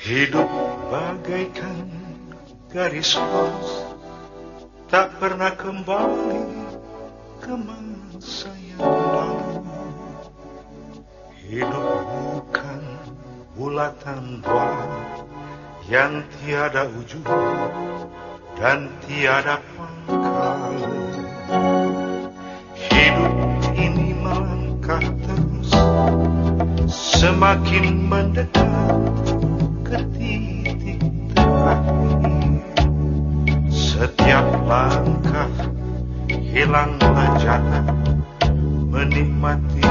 Hidup bagaikan garis los Tak pernah kembali ke masa yang lalu. Hidup bukan bulatan bola Yang tiada ujung dan tiada pangkal. Hidup ini melangkah terus Semakin mendekat Setiap langkah hilanglah jatah menikmati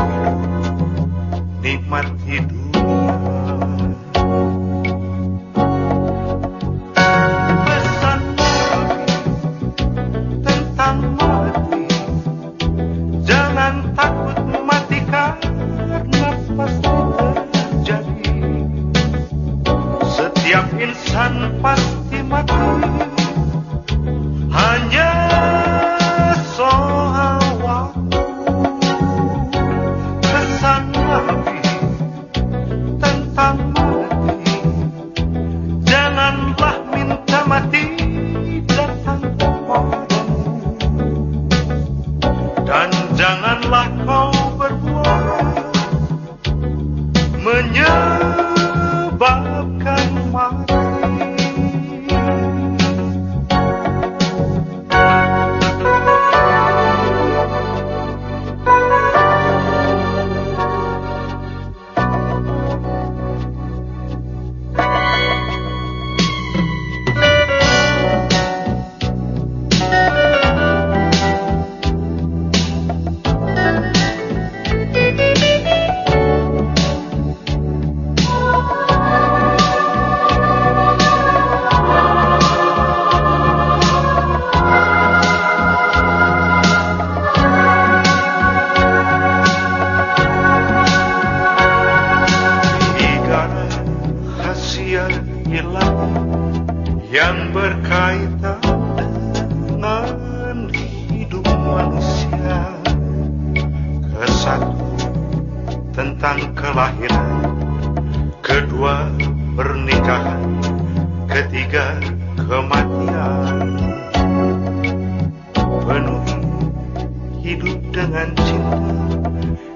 hidup. Pesan Nabi tentang mati, jangan takut pasti terjadi. Setiap insan pasti Janganlah minta ilahi yang berkaitan dengan hidup manusia. Kesatu tentang kelahiran, kedua pernikahan, ketiga kematian. Penuhi hidup dengan cinta,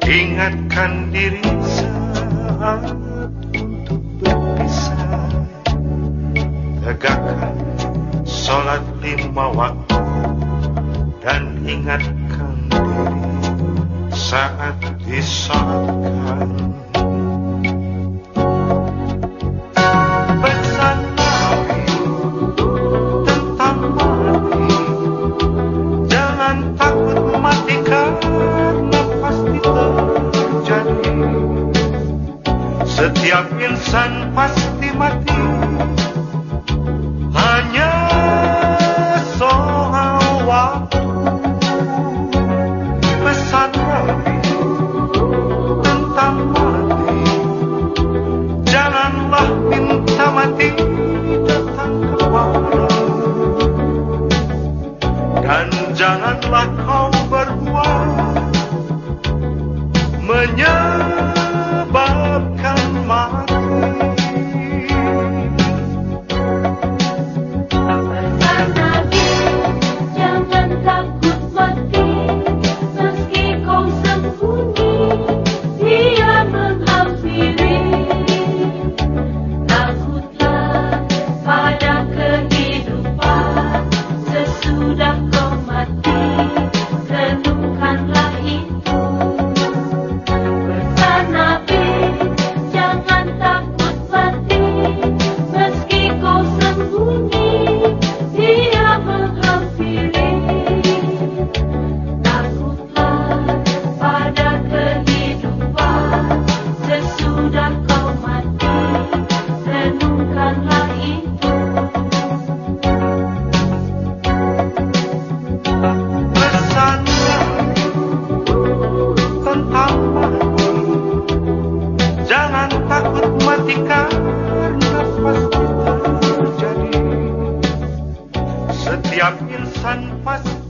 ingatkan diri saat waktu dan ingatkan diri saat Nabi tentang mati, jangan takut mati karena pasti terjadi. Setiap insan pasti mati Janganlah kau berbuat Menyebabkan siap insan pasti